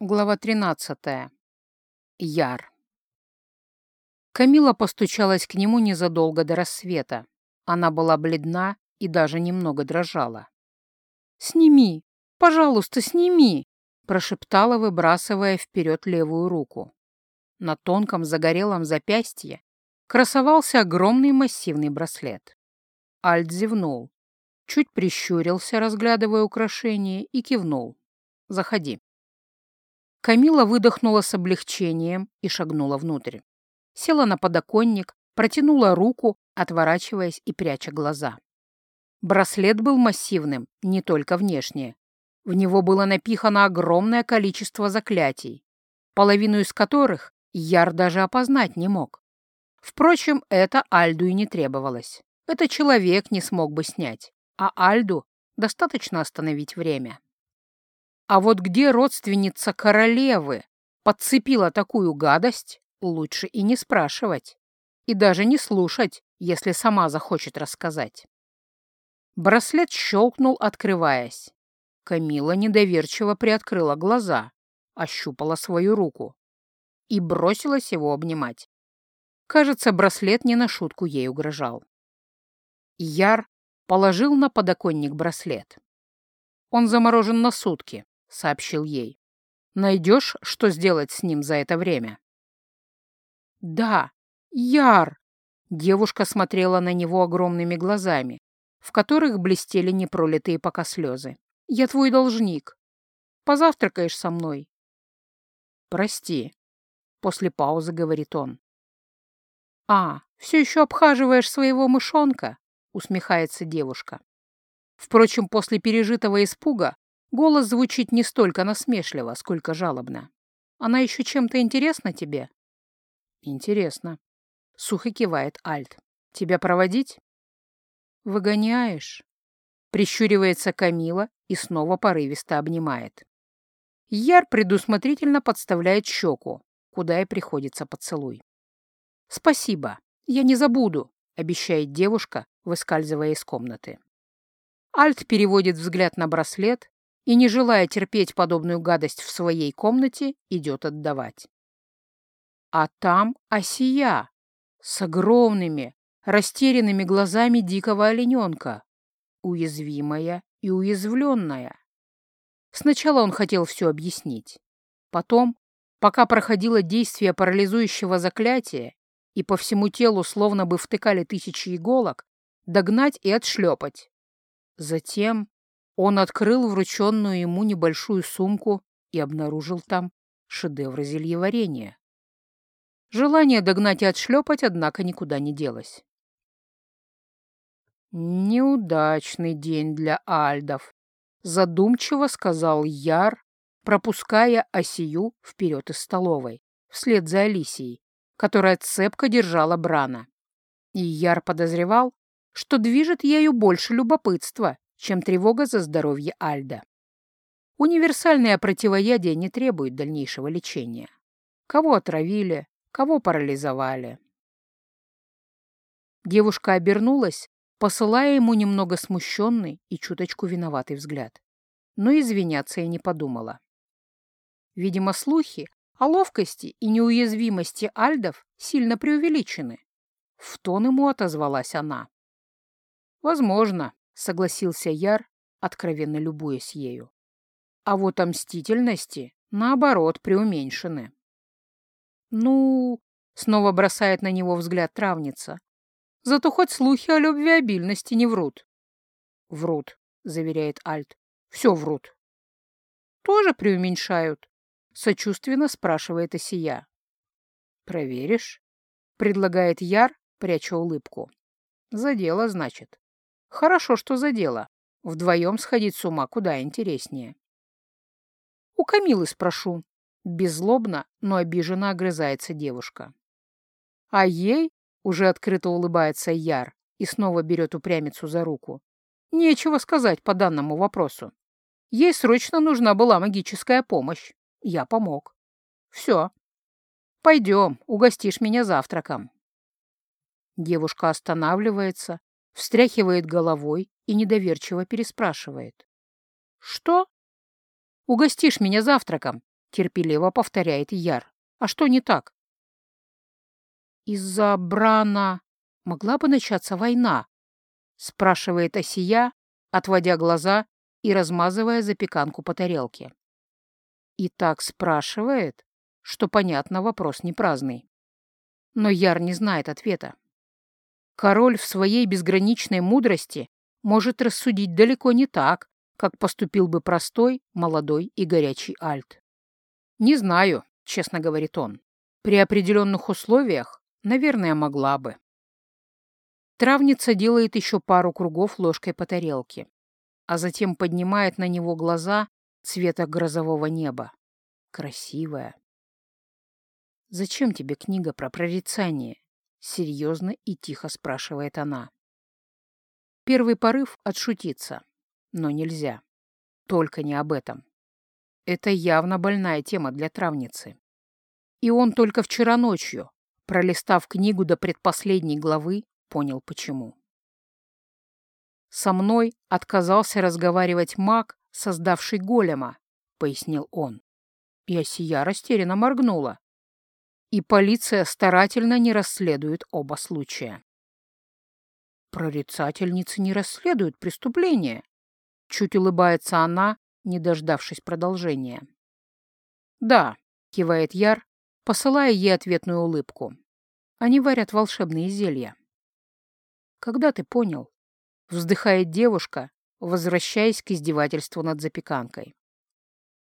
Глава 13. Яр. Камила постучалась к нему незадолго до рассвета. Она была бледна и даже немного дрожала. «Сними! Пожалуйста, сними!» — прошептала, выбрасывая вперед левую руку. На тонком загорелом запястье красовался огромный массивный браслет. Альт зевнул, чуть прищурился, разглядывая украшение, и кивнул. «Заходи». Камила выдохнула с облегчением и шагнула внутрь. Села на подоконник, протянула руку, отворачиваясь и пряча глаза. Браслет был массивным, не только внешне. В него было напихано огромное количество заклятий, половину из которых Яр даже опознать не мог. Впрочем, это Альду и не требовалось. Это человек не смог бы снять, а Альду достаточно остановить время. А вот где родственница королевы подцепила такую гадость, лучше и не спрашивать, и даже не слушать, если сама захочет рассказать. Браслет щелкнул, открываясь. Камила недоверчиво приоткрыла глаза, ощупала свою руку и бросилась его обнимать. Кажется, браслет не на шутку ей угрожал. Яр положил на подоконник браслет. Он заморожен на сутки, — сообщил ей. «Найдешь, что сделать с ним за это время?» «Да, Яр!» Девушка смотрела на него огромными глазами, в которых блестели непролитые пока слезы. «Я твой должник. Позавтракаешь со мной?» «Прости», — после паузы говорит он. «А, все еще обхаживаешь своего мышонка?» — усмехается девушка. Впрочем, после пережитого испуга Голос звучит не столько насмешливо, сколько жалобно. Она еще чем-то интересна тебе? Интересно. Сухо кивает Альт. Тебя проводить? Выгоняешь? Прищуривается Камила и снова порывисто обнимает. Яр предусмотрительно подставляет щеку, куда и приходится поцелуй. «Спасибо, я не забуду», — обещает девушка, выскальзывая из комнаты. Альт переводит взгляд на браслет, и, не желая терпеть подобную гадость в своей комнате, идет отдавать. А там осия с огромными, растерянными глазами дикого олененка, уязвимая и уязвленная. Сначала он хотел все объяснить. Потом, пока проходило действие парализующего заклятия, и по всему телу словно бы втыкали тысячи иголок, догнать и отшлепать. Затем он открыл врученную ему небольшую сумку и обнаружил там шедевр зельеварения. Желание догнать и отшлепать, однако, никуда не делось. «Неудачный день для альдов», — задумчиво сказал Яр, пропуская Осию вперед из столовой, вслед за Алисией, которая цепко держала Брана. И Яр подозревал, что движет ею больше любопытства, чем тревога за здоровье Альда. Универсальное противоядие не требует дальнейшего лечения. Кого отравили, кого парализовали. Девушка обернулась, посылая ему немного смущенный и чуточку виноватый взгляд. Но извиняться и не подумала. Видимо, слухи о ловкости и неуязвимости альдов сильно преувеличены. В тон ему отозвалась она. «Возможно», — согласился Яр, откровенно любуясь ею. А вот о мстительности, наоборот, преуменьшены. «Ну...» — снова бросает на него взгляд травница. «Зато хоть слухи о любвеобильности не врут». «Врут», — заверяет Альт. «Все врут». «Тоже преуменьшают?» — сочувственно спрашивает Осия. «Проверишь?» — предлагает Яр, пряча улыбку. «За дело, значит». Хорошо, что за дело. Вдвоем сходить с ума куда интереснее. У Камилы спрошу. Беззлобно, но обиженно огрызается девушка. А ей уже открыто улыбается Яр и снова берет упрямицу за руку. Нечего сказать по данному вопросу. Ей срочно нужна была магическая помощь. Я помог. Все. Пойдем, угостишь меня завтраком. Девушка останавливается, встряхивает головой и недоверчиво переспрашивает. «Что?» «Угостишь меня завтраком», — терпеливо повторяет Яр. «А что не так?» «Из-за Брана могла бы начаться война?» — спрашивает Осия, отводя глаза и размазывая запеканку по тарелке. И так спрашивает, что, понятно, вопрос не праздный. Но Яр не знает ответа. Король в своей безграничной мудрости может рассудить далеко не так, как поступил бы простой, молодой и горячий Альт. «Не знаю», — честно говорит он. «При определенных условиях, наверное, могла бы». Травница делает еще пару кругов ложкой по тарелке, а затем поднимает на него глаза цвета грозового неба. Красивая. «Зачем тебе книга про прорицание?» — серьезно и тихо спрашивает она. Первый порыв — отшутиться, но нельзя. Только не об этом. Это явно больная тема для травницы. И он только вчера ночью, пролистав книгу до предпоследней главы, понял почему. «Со мной отказался разговаривать маг, создавший голема», — пояснил он. И Осия растерянно моргнула. И полиция старательно не расследует оба случая. Прорицательницы не расследуют преступления. Чуть улыбается она, не дождавшись продолжения. «Да», — кивает Яр, посылая ей ответную улыбку. «Они варят волшебные зелья». «Когда ты понял?» — вздыхает девушка, возвращаясь к издевательству над запеканкой.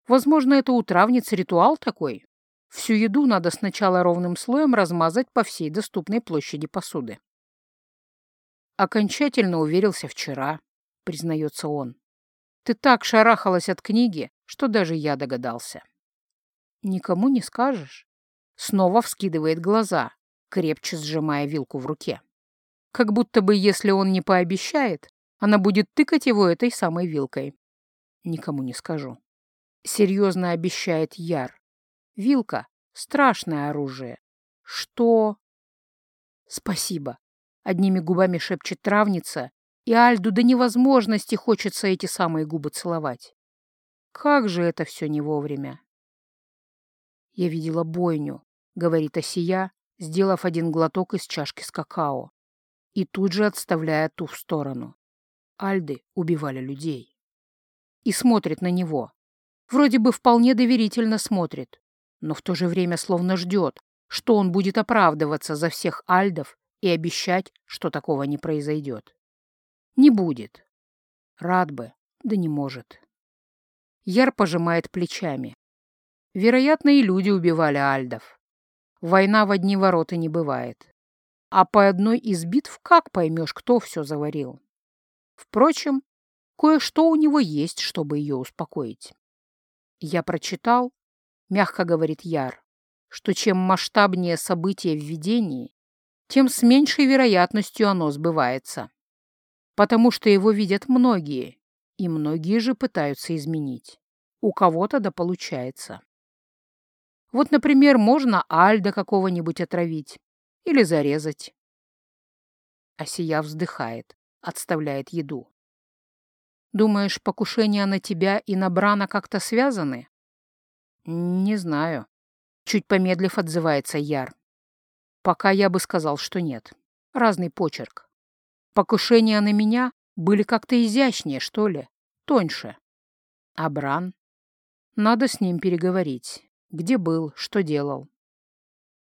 «Возможно, это у травницы ритуал такой. Всю еду надо сначала ровным слоем размазать по всей доступной площади посуды». «Окончательно уверился вчера», — признается он. «Ты так шарахалась от книги, что даже я догадался». «Никому не скажешь?» Снова вскидывает глаза, крепче сжимая вилку в руке. Как будто бы, если он не пообещает, она будет тыкать его этой самой вилкой. Никому не скажу. Серьезно обещает Яр. Вилка — страшное оружие. Что? Спасибо. Одними губами шепчет травница, и Альду до невозможности хочется эти самые губы целовать. Как же это все не вовремя. Я видела бойню, говорит Осия, сделав один глоток из чашки с какао, и тут же отставляя ту в сторону. Альды убивали людей. И смотрит на него. Вроде бы вполне доверительно смотрит, но в то же время словно ждет, что он будет оправдываться за всех альдов и обещать, что такого не произойдет. Не будет. Рад бы, да не может. Яр пожимает плечами. Вероятно, и люди убивали альдов. Война в одни ворота не бывает. А по одной из битв как поймешь, кто все заварил? Впрочем, кое-что у него есть, чтобы ее успокоить. Я прочитал, мягко говорит Яр, что чем масштабнее событие в видении, тем с меньшей вероятностью оно сбывается. Потому что его видят многие, и многие же пытаются изменить. У кого-то да получается. Вот, например, можно Альда какого-нибудь отравить или зарезать. Асия вздыхает, отставляет еду. Думаешь, покушения на тебя и на Брана как-то связаны? Не знаю. Чуть помедлив отзывается Яр. Пока я бы сказал, что нет. Разный почерк. Покушения на меня были как-то изящнее, что ли, тоньше. А Бран? Надо с ним переговорить. Где был, что делал.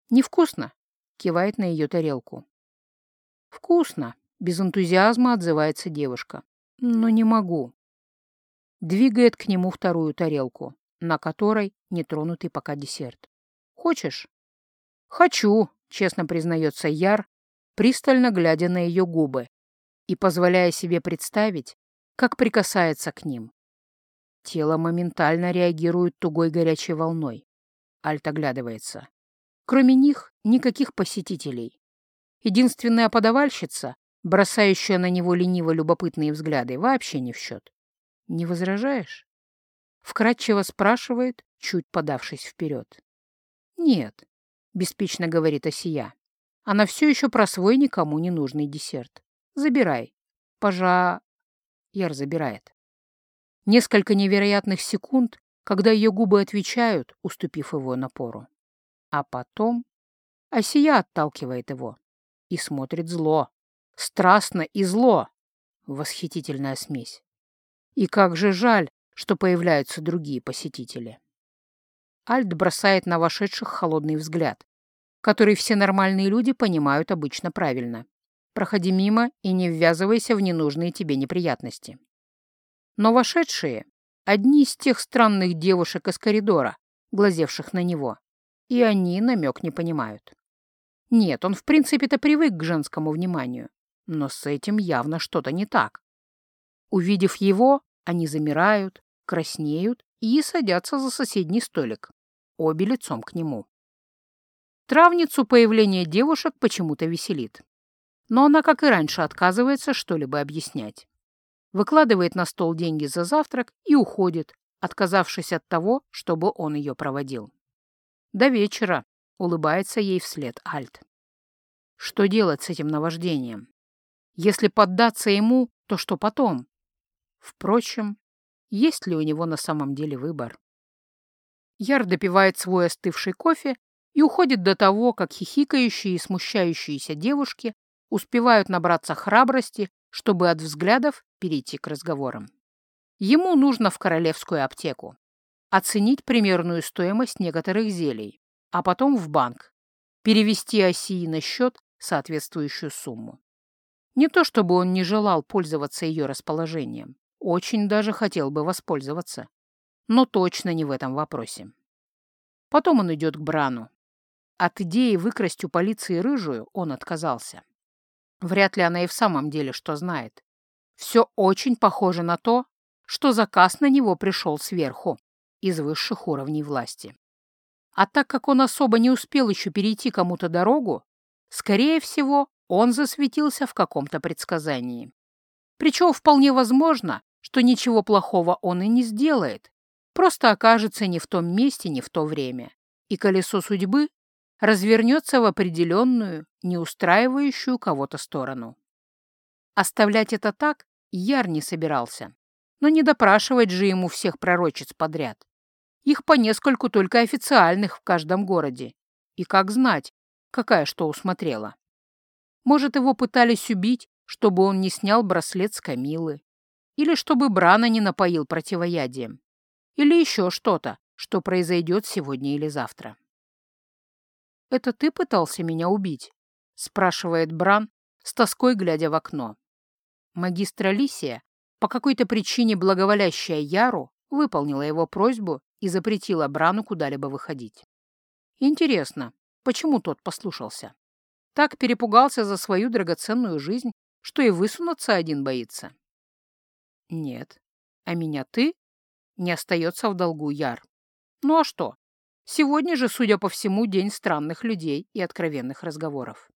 Невкусно? Кивает на ее тарелку. Вкусно. Без энтузиазма отзывается девушка. Но не могу. Двигает к нему вторую тарелку, на которой нетронутый пока десерт. Хочешь? Хочу, честно признается Яр, пристально глядя на ее губы и позволяя себе представить, как прикасается к ним. Тело моментально реагирует тугой горячей волной. Альт оглядывается. Кроме них никаких посетителей. Единственная подавальщица, бросающая на него лениво-любопытные взгляды, вообще не в счет. «Не возражаешь?» Вкратчиво спрашивает, чуть подавшись вперед. «Нет», беспечно говорит Осия. Она все еще про свой никому не нужный десерт. Забирай. Пожа... Яр забирает. Несколько невероятных секунд когда ее губы отвечают, уступив его напору. А потом Осия отталкивает его и смотрит зло, страстно и зло. Восхитительная смесь. И как же жаль, что появляются другие посетители. Альт бросает на вошедших холодный взгляд, который все нормальные люди понимают обычно правильно. Проходи мимо и не ввязывайся в ненужные тебе неприятности. Но вошедшие — одни из тех странных девушек из коридора, глазевших на него, и они намек не понимают. Нет, он в принципе-то привык к женскому вниманию, но с этим явно что-то не так. Увидев его, они замирают, краснеют и садятся за соседний столик, обе лицом к нему. Травницу появление девушек почему-то веселит. Но она, как и раньше, отказывается что-либо объяснять. Выкладывает на стол деньги за завтрак и уходит, отказавшись от того, чтобы он ее проводил. До вечера улыбается ей вслед Альт. Что делать с этим наваждением? Если поддаться ему, то что потом? Впрочем, есть ли у него на самом деле выбор? Яр допивает свой остывший кофе и уходит до того, как хихикающие и смущающиеся девушки успевают набраться храбрости, чтобы от взглядов перейти к разговорам. Ему нужно в королевскую аптеку, оценить примерную стоимость некоторых зелий, а потом в банк, перевести Осии на счет соответствующую сумму. Не то чтобы он не желал пользоваться ее расположением, очень даже хотел бы воспользоваться. Но точно не в этом вопросе. Потом он идет к Брану. От идеи выкрасть у полиции рыжую он отказался. Вряд ли она и в самом деле что знает. Все очень похоже на то, что заказ на него пришел сверху, из высших уровней власти. А так как он особо не успел еще перейти кому-то дорогу, скорее всего, он засветился в каком-то предсказании. Причем вполне возможно, что ничего плохого он и не сделает, просто окажется не в том месте, не в то время, и колесо судьбы развернется в определенную, не устраивающую кого-то сторону. Оставлять это так Яр не собирался, но не допрашивать же ему всех пророчиц подряд. Их по нескольку только официальных в каждом городе. И как знать, какая что усмотрела. Может, его пытались убить, чтобы он не снял браслет с Камилы, или чтобы Брана не напоил противоядием. Или еще что-то, что произойдет сегодня или завтра. «Это ты пытался меня убить?» — спрашивает Бран, с тоской глядя в окно. Магистра Лисия, по какой-то причине благоволящая Яру, выполнила его просьбу и запретила Брану куда-либо выходить. Интересно, почему тот послушался? Так перепугался за свою драгоценную жизнь, что и высунуться один боится. Нет. А меня ты? Не остается в долгу Яр. Ну а что? Сегодня же, судя по всему, день странных людей и откровенных разговоров.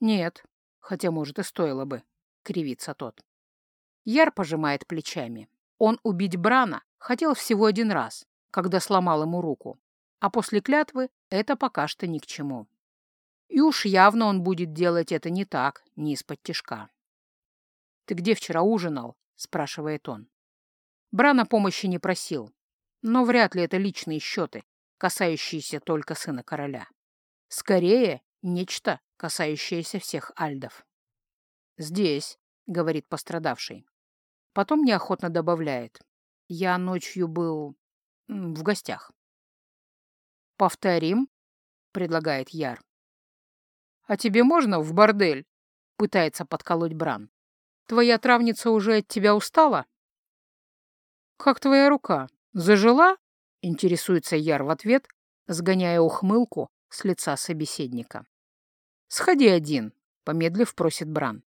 Нет, хотя, может, и стоило бы, кривится тот. Яр пожимает плечами. Он убить Брана хотел всего один раз, когда сломал ему руку, а после клятвы это пока что ни к чему. И уж явно он будет делать это не так, не из-под тишка. «Ты где вчера ужинал?» — спрашивает он. Брана помощи не просил, но вряд ли это личные счеты, касающиеся только сына короля. Скорее, нечто, касающееся всех альдов. «Здесь», — говорит пострадавший. Потом неохотно добавляет. «Я ночью был в гостях». «Повторим?» — предлагает Яр. «А тебе можно в бордель?» — пытается подколоть Бран. Твоя травница уже от тебя устала? Как твоя рука? Зажила? Интересуется Яр в ответ, сгоняя ухмылку с лица собеседника. Сходи один, помедлив просит Бран.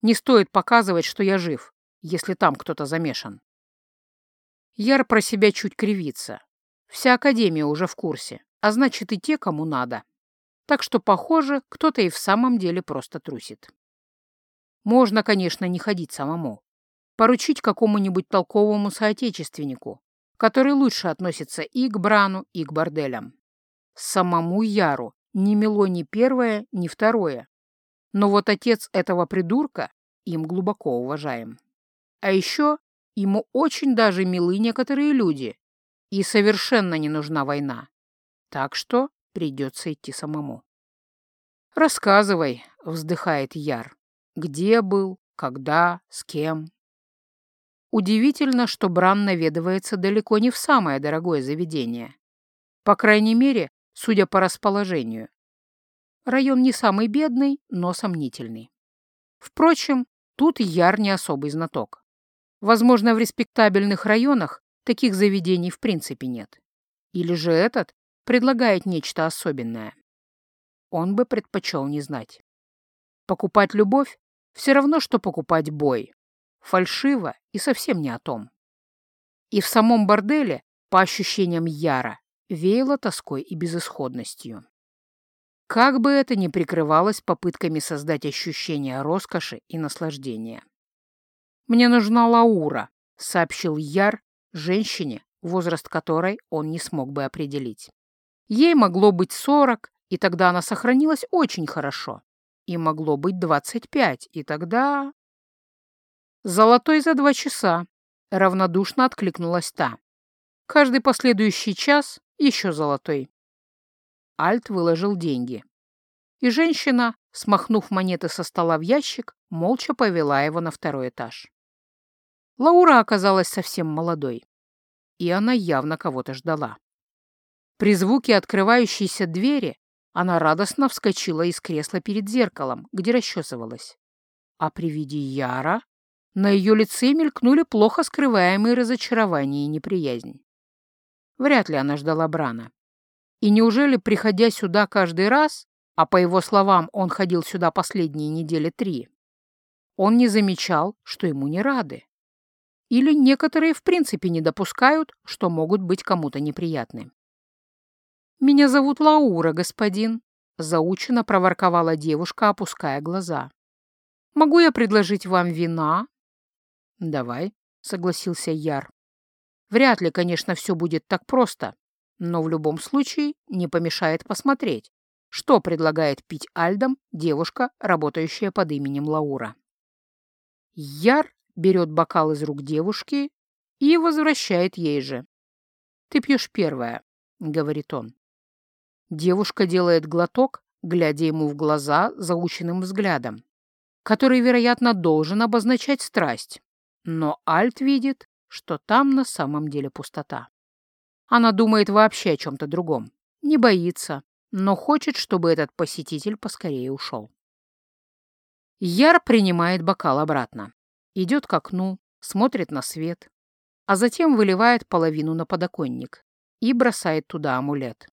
Не стоит показывать, что я жив, если там кто-то замешан. Яр про себя чуть кривится. Вся Академия уже в курсе, а значит и те, кому надо. Так что, похоже, кто-то и в самом деле просто трусит. Можно, конечно, не ходить самому. Поручить какому-нибудь толковому соотечественнику, который лучше относится и к Брану, и к борделям. Самому Яру ни мило ни первое, ни второе. Но вот отец этого придурка им глубоко уважаем. А еще ему очень даже милы некоторые люди, И совершенно не нужна война. Так что придется идти самому. «Рассказывай», — вздыхает Яр. «Где был? Когда? С кем?» Удивительно, что Бран наведывается далеко не в самое дорогое заведение. По крайней мере, судя по расположению. Район не самый бедный, но сомнительный. Впрочем, тут Яр не особый знаток. Возможно, в респектабельных районах таких заведений в принципе нет. Или же этот предлагает нечто особенное. Он бы предпочел не знать. Покупать любовь — все равно, что покупать бой. Фальшиво и совсем не о том. И в самом борделе, по ощущениям Яра, веяло тоской и безысходностью. Как бы это ни прикрывалось попытками создать ощущение роскоши и наслаждения. «Мне нужна Лаура», — сообщил Яр женщине, возраст которой он не смог бы определить. Ей могло быть сорок, и тогда она сохранилась очень хорошо. И могло быть двадцать пять, и тогда... «Золотой за два часа», — равнодушно откликнулась та. «Каждый последующий час еще золотой». Альт выложил деньги. И женщина, смахнув монеты со стола в ящик, молча повела его на второй этаж. Лаура оказалась совсем молодой, и она явно кого-то ждала. При звуке открывающейся двери она радостно вскочила из кресла перед зеркалом, где расчесывалась. А при виде Яра на ее лице мелькнули плохо скрываемые разочарование и неприязнь. Вряд ли она ждала Брана. И неужели, приходя сюда каждый раз, а по его словам он ходил сюда последние недели три, он не замечал, что ему не рады? Или некоторые в принципе не допускают, что могут быть кому-то неприятны? «Меня зовут Лаура, господин», — заучено проворковала девушка, опуская глаза. «Могу я предложить вам вина?» «Давай», — согласился Яр. «Вряд ли, конечно, все будет так просто, но в любом случае не помешает посмотреть, что предлагает пить Альдам девушка, работающая под именем Лаура. Яр берет бокал из рук девушки и возвращает ей же. «Ты пьешь первая», — говорит он. Девушка делает глоток, глядя ему в глаза заученным взглядом, который, вероятно, должен обозначать страсть. Но Альт видит, что там на самом деле пустота. Она думает вообще о чем-то другом, не боится, но хочет, чтобы этот посетитель поскорее ушел. Яр принимает бокал обратно, идет к окну, смотрит на свет, а затем выливает половину на подоконник и бросает туда амулет.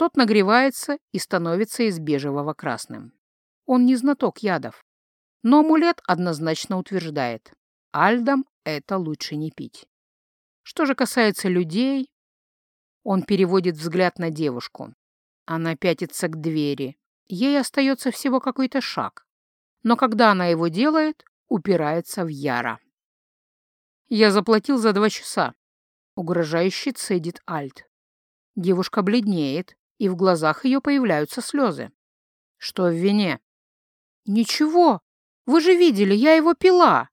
Тот нагревается и становится из бежевого красным. Он не знаток ядов, но амулет однозначно утверждает, альдам это лучше не пить. Что же касается людей, он переводит взгляд на девушку. Она пятится к двери. Ей остается всего какой-то шаг. Но когда она его делает, упирается в Яра. «Я заплатил за два часа», — угрожающе цедит Альт. Девушка бледнеет, и в глазах ее появляются слезы. «Что в вине?» «Ничего. Вы же видели, я его пила».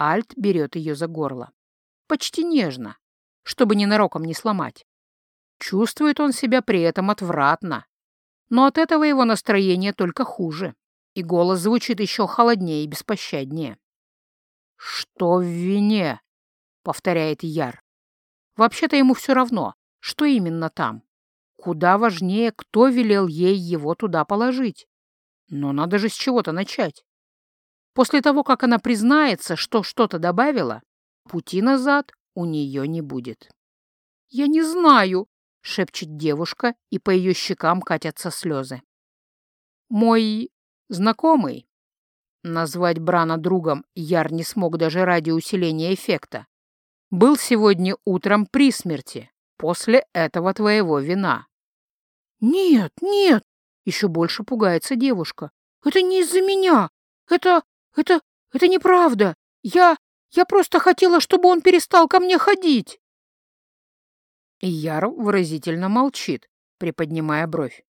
Альт берет ее за горло. Почти нежно, чтобы ненароком не сломать. Чувствует он себя при этом отвратно. Но от этого его настроение только хуже, и голос звучит еще холоднее и беспощаднее. «Что в вине?» — повторяет Яр. Вообще-то ему все равно, что именно там. Куда важнее, кто велел ей его туда положить. Но надо же с чего-то начать. После того, как она признается, что что-то добавила, пути назад у нее не будет. «Я не знаю», — шепчет девушка, и по ее щекам катятся слезы. «Мой знакомый...» Назвать Брана другом Яр не смог даже ради усиления эффекта. «Был сегодня утром при смерти, после этого твоего вина». «Нет, нет!» — еще больше пугается девушка. «Это не из-за меня! Это... это... это неправда! Я... Я просто хотела, чтобы он перестал ко мне ходить!» Яр выразительно молчит, приподнимая бровь.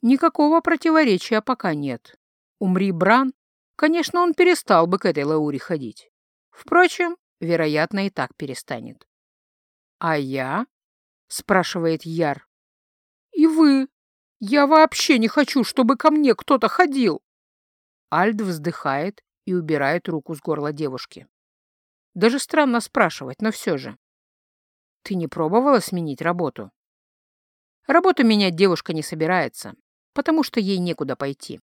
Никакого противоречия пока нет. Умри Бран, конечно, он перестал бы к этой Лауре ходить. Впрочем, вероятно, и так перестанет. «А я?» — спрашивает Яр. «И вы? Я вообще не хочу, чтобы ко мне кто-то ходил!» Альд вздыхает и убирает руку с горла девушки. Даже странно спрашивать, но все же. «Ты не пробовала сменить работу?» Работу менять девушка не собирается, потому что ей некуда пойти.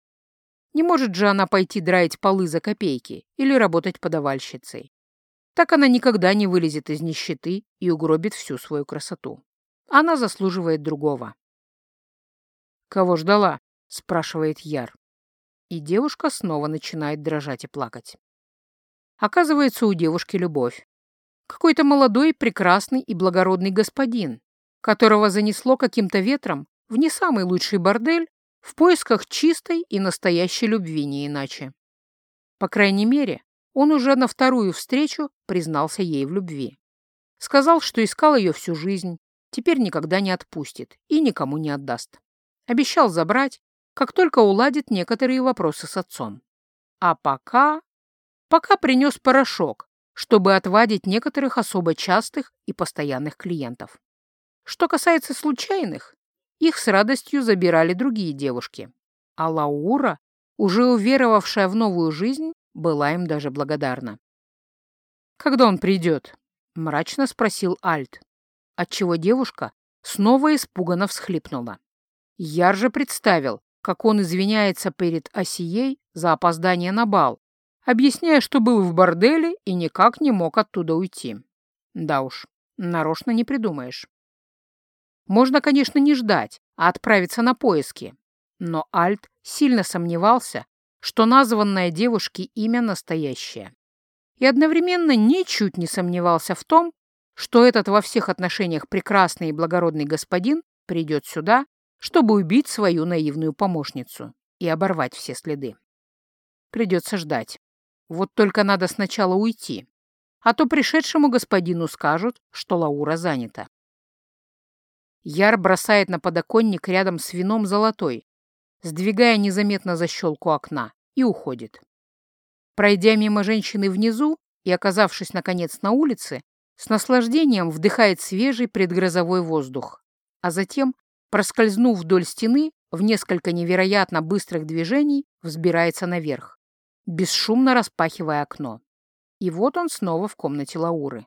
Не может же она пойти драить полы за копейки или работать подавальщицей. Так она никогда не вылезет из нищеты и угробит всю свою красоту. Она заслуживает другого. «Кого ждала?» — спрашивает Яр. И девушка снова начинает дрожать и плакать. Оказывается, у девушки любовь. Какой-то молодой, прекрасный и благородный господин, которого занесло каким-то ветром в не самый лучший бордель в поисках чистой и настоящей любви не иначе. По крайней мере, он уже на вторую встречу признался ей в любви. Сказал, что искал ее всю жизнь, теперь никогда не отпустит и никому не отдаст. Обещал забрать, как только уладит некоторые вопросы с отцом. А пока... Пока принес порошок, чтобы отвадить некоторых особо частых и постоянных клиентов. Что касается случайных, их с радостью забирали другие девушки. А Лаура, уже уверовавшая в новую жизнь, была им даже благодарна. «Когда он придет?» — мрачно спросил Альт, отчего девушка снова испуганно всхлипнула. Яр же представил, как он извиняется перед Осией за опоздание на бал, объясняя, что был в борделе и никак не мог оттуда уйти. Да уж, нарочно не придумаешь. Можно, конечно, не ждать, а отправиться на поиски. Но Альт сильно сомневался, что названное девушке имя настоящее. И одновременно ничуть не сомневался в том, что этот во всех отношениях прекрасный и благородный господин придет сюда, чтобы убить свою наивную помощницу и оборвать все следы. Придется ждать. Вот только надо сначала уйти, а то пришедшему господину скажут, что Лаура занята. Яр бросает на подоконник рядом с вином золотой, сдвигая незаметно защелку окна, и уходит. Пройдя мимо женщины внизу и оказавшись, наконец, на улице, с наслаждением вдыхает свежий предгрозовой воздух, а затем, проскользнув вдоль стены, в несколько невероятно быстрых движений взбирается наверх, бесшумно распахивая окно. И вот он снова в комнате Лауры.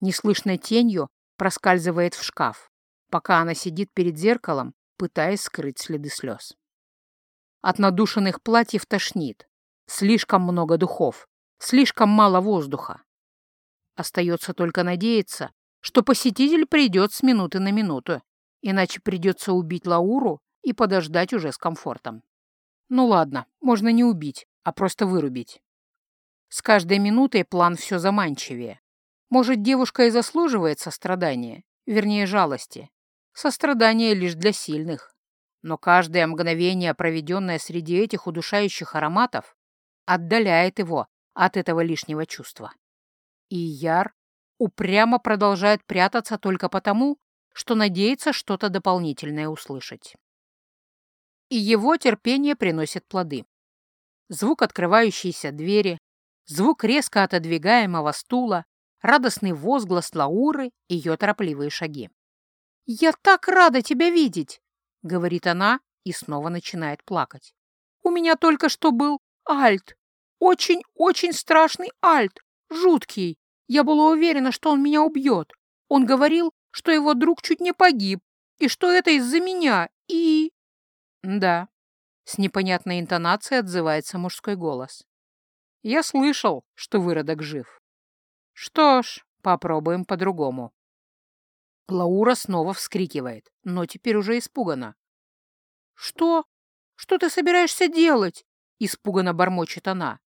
Неслышной тенью проскальзывает в шкаф пока она сидит перед зеркалом, пытаясь скрыть следы слез. От надушенных платьев тошнит. Слишком много духов, слишком мало воздуха. Остается только надеяться, что посетитель придет с минуты на минуту, иначе придется убить Лауру и подождать уже с комфортом. Ну ладно, можно не убить, а просто вырубить. С каждой минутой план все заманчивее. Может, девушка и заслуживает сострадания, вернее, жалости, Сострадание лишь для сильных. Но каждое мгновение, проведенное среди этих удушающих ароматов, отдаляет его от этого лишнего чувства. И Яр упрямо продолжает прятаться только потому, что надеется что-то дополнительное услышать. И его терпение приносит плоды. Звук открывающейся двери, звук резко отодвигаемого стула, радостный возглас Лауры и ее торопливые шаги. «Я так рада тебя видеть!» — говорит она и снова начинает плакать. «У меня только что был Альт. Очень-очень страшный Альт. Жуткий. Я была уверена, что он меня убьет. Он говорил, что его друг чуть не погиб, и что это из-за меня, и...» «Да», — с непонятной интонацией отзывается мужской голос. «Я слышал, что выродок жив. Что ж, попробуем по-другому». Лаура снова вскрикивает, но теперь уже испугана. «Что? Что ты собираешься делать?» — испуганно бормочет она.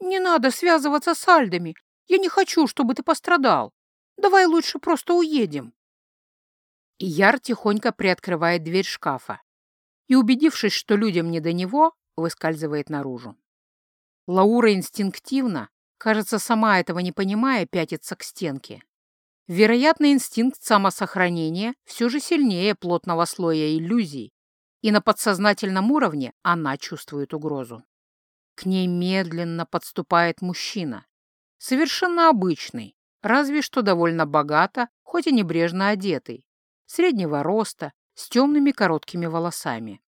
«Не надо связываться с Альдами. Я не хочу, чтобы ты пострадал. Давай лучше просто уедем». Яр тихонько приоткрывает дверь шкафа и, убедившись, что людям не до него, выскальзывает наружу. Лаура инстинктивно, кажется, сама этого не понимая, пятится к стенке. Вероятно, инстинкт самосохранения все же сильнее плотного слоя иллюзий, и на подсознательном уровне она чувствует угрозу. К ней медленно подступает мужчина, совершенно обычный, разве что довольно богато, хоть и небрежно одетый, среднего роста, с темными короткими волосами.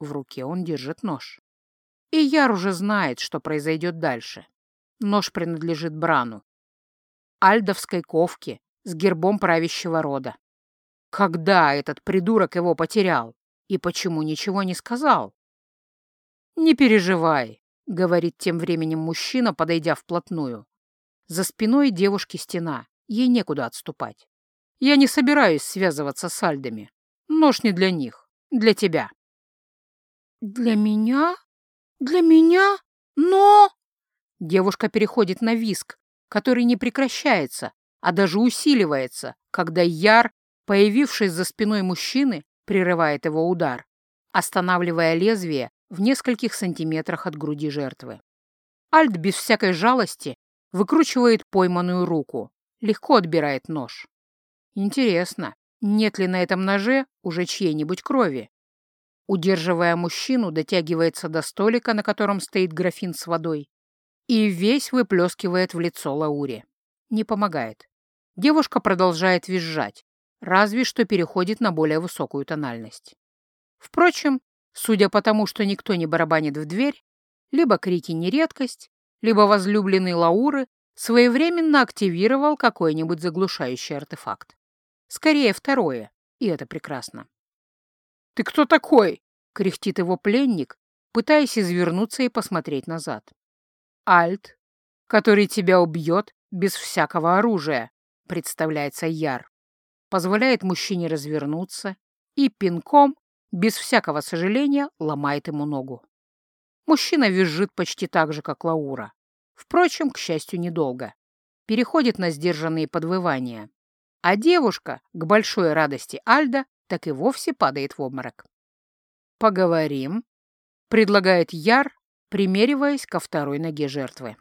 В руке он держит нож. И Яр уже знает, что произойдет дальше. Нож принадлежит Брану. Альдовской ковке с гербом правящего рода. Когда этот придурок его потерял? И почему ничего не сказал? «Не переживай», — говорит тем временем мужчина, подойдя вплотную. За спиной девушки стена, ей некуда отступать. Я не собираюсь связываться с Альдами. Нож не для них, для тебя. «Для меня? Для меня? Но...» Девушка переходит на виск, который не прекращается, а даже усиливается, когда Яр, появившись за спиной мужчины, прерывает его удар, останавливая лезвие в нескольких сантиметрах от груди жертвы. Альт без всякой жалости выкручивает пойманную руку, легко отбирает нож. Интересно, нет ли на этом ноже уже чьей-нибудь крови? Удерживая мужчину, дотягивается до столика, на котором стоит графин с водой, и весь выплескивает в лицо Лауре. Не помогает. Девушка продолжает визжать, разве что переходит на более высокую тональность. Впрочем, судя по тому, что никто не барабанит в дверь, либо крики не редкость, либо возлюбленный Лауры своевременно активировал какой-нибудь заглушающий артефакт. Скорее второе, и это прекрасно. «Ты кто такой?» — кряхтит его пленник, пытаясь извернуться и посмотреть назад. «Альт, который тебя убьет без всякого оружия», — представляется Яр. Позволяет мужчине развернуться и пинком, без всякого сожаления, ломает ему ногу. Мужчина визжит почти так же, как Лаура. Впрочем, к счастью, недолго. Переходит на сдержанные подвывания. А девушка, к большой радости Альда, так и вовсе падает в обморок. «Поговорим», — предлагает Яр, примериваясь ко второй ноге жертвы.